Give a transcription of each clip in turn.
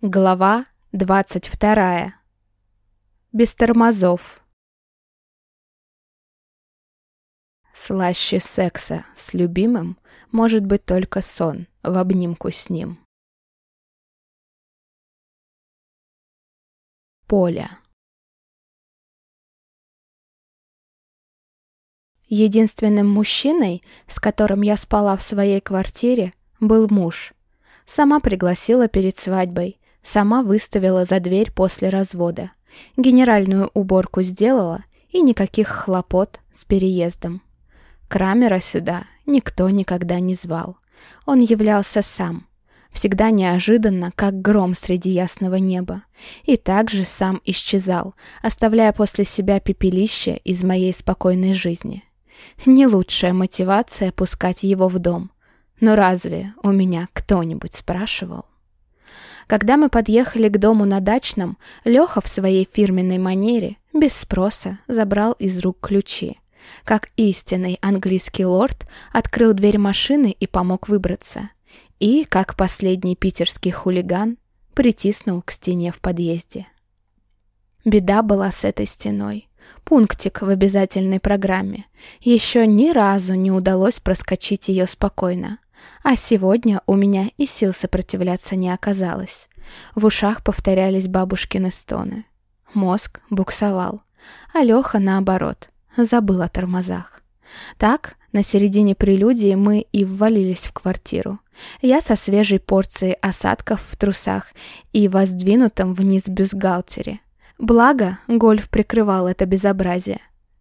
Глава двадцать вторая. Без тормозов. Слаще секса с любимым может быть только сон в обнимку с ним. Поля. Единственным мужчиной, с которым я спала в своей квартире, был муж. Сама пригласила перед свадьбой, Сама выставила за дверь после развода. Генеральную уборку сделала, и никаких хлопот с переездом. Крамера сюда никто никогда не звал. Он являлся сам. Всегда неожиданно, как гром среди ясного неба. И также сам исчезал, оставляя после себя пепелище из моей спокойной жизни. Не лучшая мотивация пускать его в дом. Но разве у меня кто-нибудь спрашивал? Когда мы подъехали к дому на дачном, Леха в своей фирменной манере, без спроса, забрал из рук ключи. Как истинный английский лорд, открыл дверь машины и помог выбраться. И, как последний питерский хулиган, притиснул к стене в подъезде. Беда была с этой стеной. Пунктик в обязательной программе. Еще ни разу не удалось проскочить ее спокойно. А сегодня у меня и сил сопротивляться не оказалось. В ушах повторялись бабушкины стоны. Мозг буксовал. А Леха, наоборот, забыл о тормозах. Так, на середине прелюдии мы и ввалились в квартиру. Я со свежей порцией осадков в трусах и воздвинутом вниз бюстгальтере. Благо, гольф прикрывал это безобразие.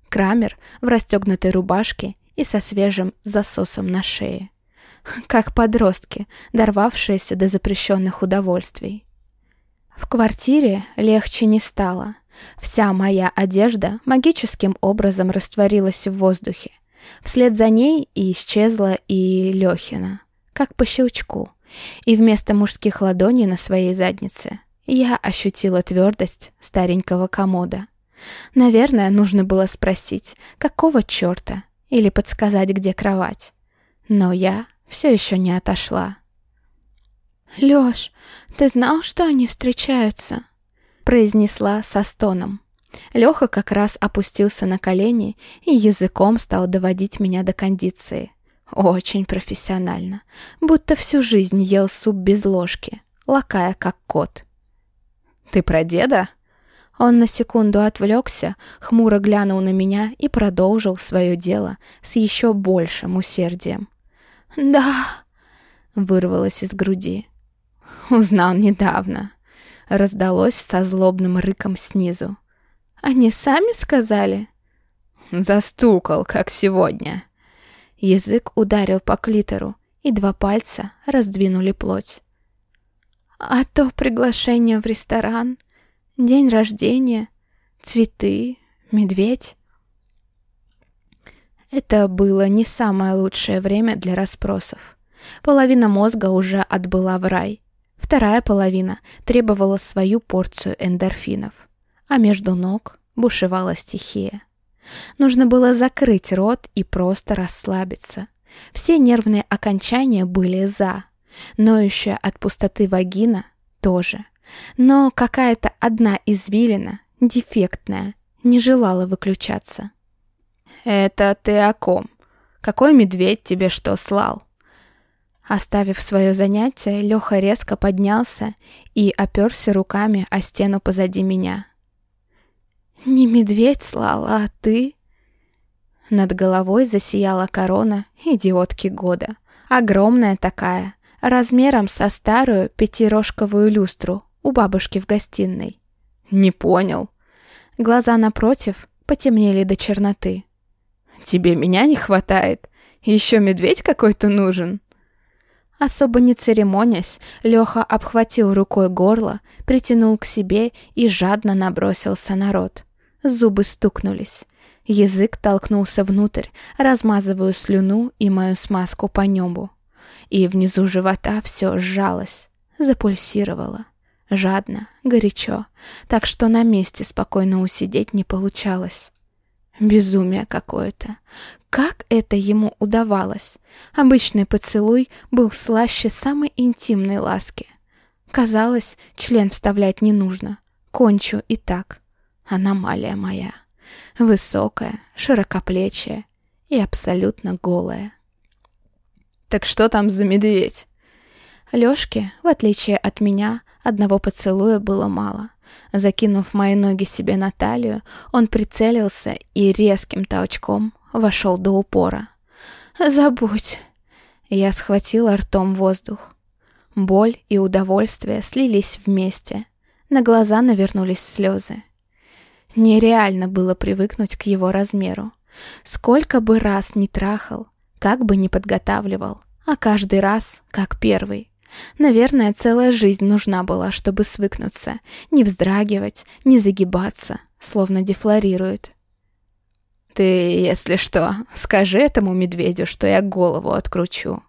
Крамер в расстегнутой рубашке и со свежим засосом на шее как подростки, дорвавшиеся до запрещенных удовольствий. В квартире легче не стало. Вся моя одежда магическим образом растворилась в воздухе. Вслед за ней и исчезла и Лехина, как по щелчку. И вместо мужских ладоней на своей заднице я ощутила твердость старенького комода. Наверное, нужно было спросить, какого черта, или подсказать, где кровать. Но я все еще не отошла. «Лёш, ты знал, что они встречаются?» произнесла со стоном. Леха как раз опустился на колени и языком стал доводить меня до кондиции. Очень профессионально, будто всю жизнь ел суп без ложки, лакая как кот. «Ты про деда?» Он на секунду отвлекся, хмуро глянул на меня и продолжил свое дело с еще большим усердием. «Да», — вырвалось из груди. «Узнал недавно», — раздалось со злобным рыком снизу. «Они сами сказали?» «Застукал, как сегодня». Язык ударил по клитору, и два пальца раздвинули плоть. «А то приглашение в ресторан, день рождения, цветы, медведь». Это было не самое лучшее время для расспросов. Половина мозга уже отбыла в рай. Вторая половина требовала свою порцию эндорфинов. А между ног бушевала стихия. Нужно было закрыть рот и просто расслабиться. Все нервные окончания были «за». Ноющая от пустоты вагина тоже. Но какая-то одна извилина, дефектная, не желала выключаться. «Это ты о ком? Какой медведь тебе что слал?» Оставив свое занятие, Леха резко поднялся и оперся руками о стену позади меня. «Не медведь слал, а ты?» Над головой засияла корона идиотки года. Огромная такая, размером со старую пятирожковую люстру у бабушки в гостиной. «Не понял». Глаза напротив потемнели до черноты. Тебе меня не хватает? Еще медведь какой-то нужен?» Особо не церемонясь, Леха обхватил рукой горло, притянул к себе и жадно набросился на рот. Зубы стукнулись. Язык толкнулся внутрь, размазывая слюну и мою смазку по небу. И внизу живота все сжалось, запульсировало. Жадно, горячо, так что на месте спокойно усидеть не получалось. Безумие какое-то. Как это ему удавалось? Обычный поцелуй был слаще самой интимной ласки. Казалось, член вставлять не нужно. Кончу и так. Аномалия моя. Высокая, широкоплечая и абсолютно голая. «Так что там за медведь?» Лёшке, в отличие от меня, одного поцелуя было мало. Закинув мои ноги себе на талию, он прицелился и резким толчком вошел до упора. «Забудь!» Я схватила ртом воздух. Боль и удовольствие слились вместе. На глаза навернулись слезы. Нереально было привыкнуть к его размеру. Сколько бы раз не трахал, как бы не подготавливал, а каждый раз как первый. Наверное, целая жизнь нужна была, чтобы свыкнуться, не вздрагивать, не загибаться, словно дефлорирует. «Ты, если что, скажи этому медведю, что я голову откручу».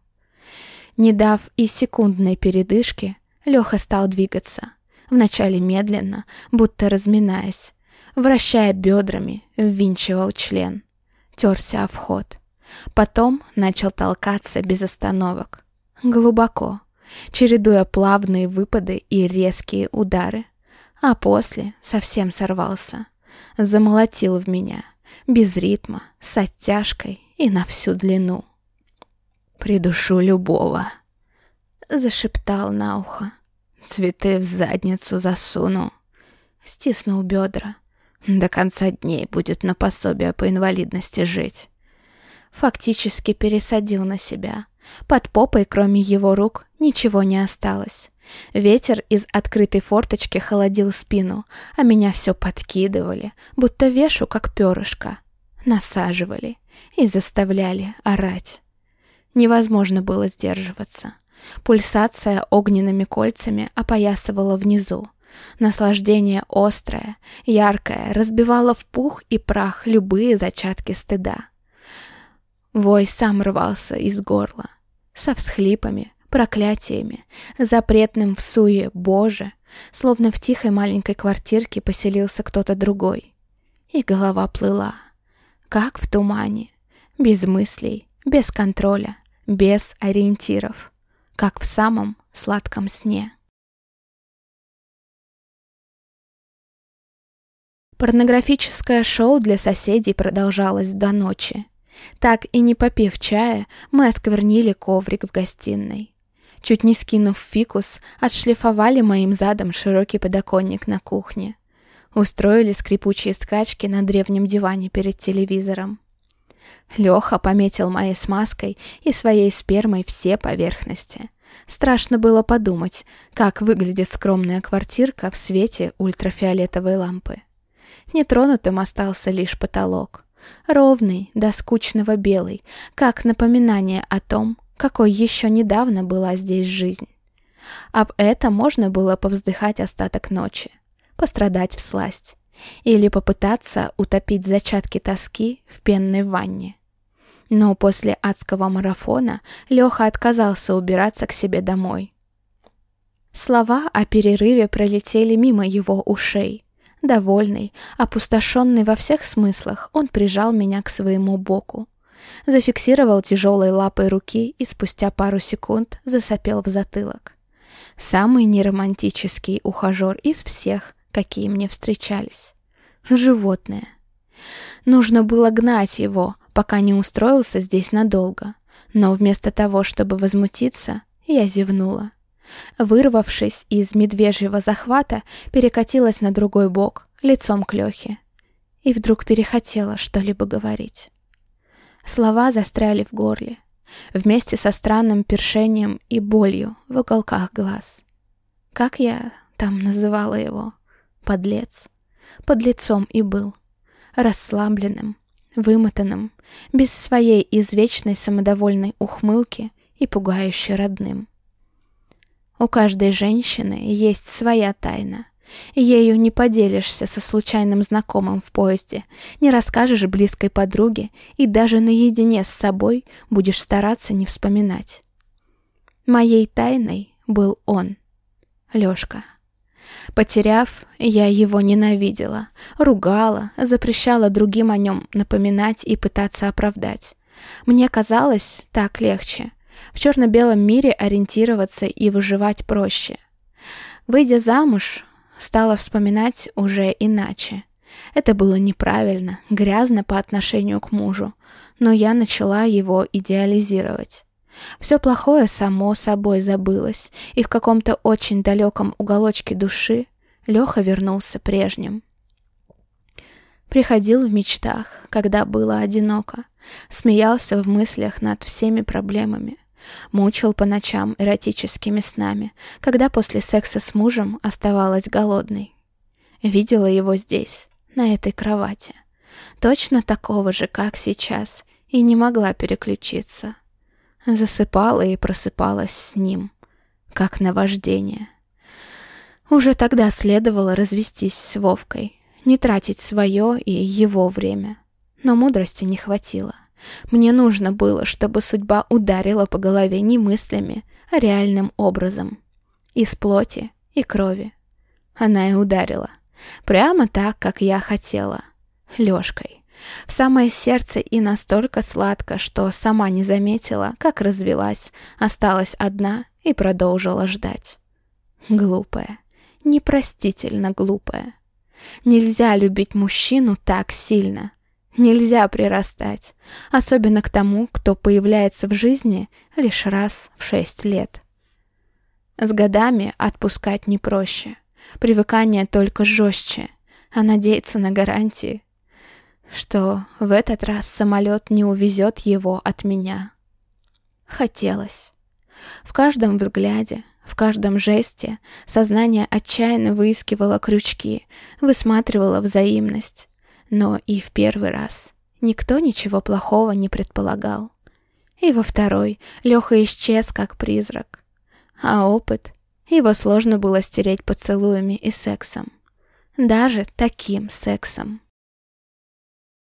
Не дав и секундной передышки, Леха стал двигаться. Вначале медленно, будто разминаясь, вращая бедрами, ввинчивал член. Терся о вход. Потом начал толкаться без остановок. Глубоко, чередуя плавные выпады и резкие удары. А после совсем сорвался. Замолотил в меня, без ритма, с оттяжкой и на всю длину. «Придушу любого», — зашептал на ухо. «Цветы в задницу засуну». Стиснул бедра. До конца дней будет на пособие по инвалидности жить. Фактически пересадил на себя. Под попой, кроме его рук, ничего не осталось. Ветер из открытой форточки холодил спину, а меня все подкидывали, будто вешу, как перышко. Насаживали и заставляли орать. Невозможно было сдерживаться. Пульсация огненными кольцами опоясывала внизу. Наслаждение острое, яркое, разбивало в пух и прах любые зачатки стыда. Вой сам рвался из горла, со всхлипами, проклятиями, запретным в суе «Боже», словно в тихой маленькой квартирке поселился кто-то другой. И голова плыла, как в тумане, без мыслей, без контроля, без ориентиров, как в самом сладком сне. Порнографическое шоу для соседей продолжалось до ночи. Так и не попив чая, мы осквернили коврик в гостиной. Чуть не скинув фикус, отшлифовали моим задом широкий подоконник на кухне. Устроили скрипучие скачки на древнем диване перед телевизором. Леха пометил моей смазкой и своей спермой все поверхности. Страшно было подумать, как выглядит скромная квартирка в свете ультрафиолетовой лампы. Нетронутым остался лишь потолок. Ровный, до скучного белый, как напоминание о том, какой еще недавно была здесь жизнь. Об этом можно было повздыхать остаток ночи, пострадать в сласть или попытаться утопить зачатки тоски в пенной ванне. Но после адского марафона Леха отказался убираться к себе домой. Слова о перерыве пролетели мимо его ушей. Довольный, опустошенный во всех смыслах, он прижал меня к своему боку. Зафиксировал тяжелой лапой руки и спустя пару секунд засопел в затылок. Самый неромантический ухажер из всех, какие мне встречались. Животное. Нужно было гнать его, пока не устроился здесь надолго. Но вместо того, чтобы возмутиться, я зевнула. Вырвавшись из медвежьего захвата, перекатилась на другой бок, лицом к Лехе. И вдруг перехотела что-либо говорить. Слова застряли в горле, вместе со странным першением и болью в уголках глаз. Как я там называла его? Подлец. Подлецом и был. Расслабленным, вымотанным, без своей извечной самодовольной ухмылки и пугающе родным. У каждой женщины есть своя тайна. Ею не поделишься со случайным знакомым в поезде, не расскажешь близкой подруге и даже наедине с собой будешь стараться не вспоминать. Моей тайной был он, Лёшка. Потеряв, я его ненавидела, ругала, запрещала другим о нем напоминать и пытаться оправдать. Мне казалось, так легче. В черно-белом мире ориентироваться и выживать проще. Выйдя замуж, стала вспоминать уже иначе. Это было неправильно, грязно по отношению к мужу, но я начала его идеализировать. Все плохое само собой забылось, и в каком-то очень далеком уголочке души Леха вернулся прежним. Приходил в мечтах, когда было одиноко, смеялся в мыслях над всеми проблемами, мучил по ночам эротическими снами, когда после секса с мужем оставалась голодной. Видела его здесь, на этой кровати, точно такого же, как сейчас, и не могла переключиться. Засыпала и просыпалась с ним, как наваждение. Уже тогда следовало развестись с Вовкой, не тратить свое и его время. Но мудрости не хватило. Мне нужно было, чтобы судьба ударила по голове не мыслями, а реальным образом. Из плоти и крови. Она и ударила. Прямо так, как я хотела. Лёшкой. В самое сердце и настолько сладко, что сама не заметила, как развелась, осталась одна и продолжила ждать. Глупая непростительно глупая. Нельзя любить мужчину так сильно. Нельзя прирастать, особенно к тому, кто появляется в жизни лишь раз в шесть лет. С годами отпускать не проще, привыкание только жестче, а надеяться на гарантии, что в этот раз самолет не увезет его от меня. Хотелось. В каждом взгляде, в каждом жесте сознание отчаянно выискивало крючки, высматривало взаимность. Но и в первый раз никто ничего плохого не предполагал. И во второй Леха исчез как призрак. А опыт? Его сложно было стереть поцелуями и сексом. Даже таким сексом.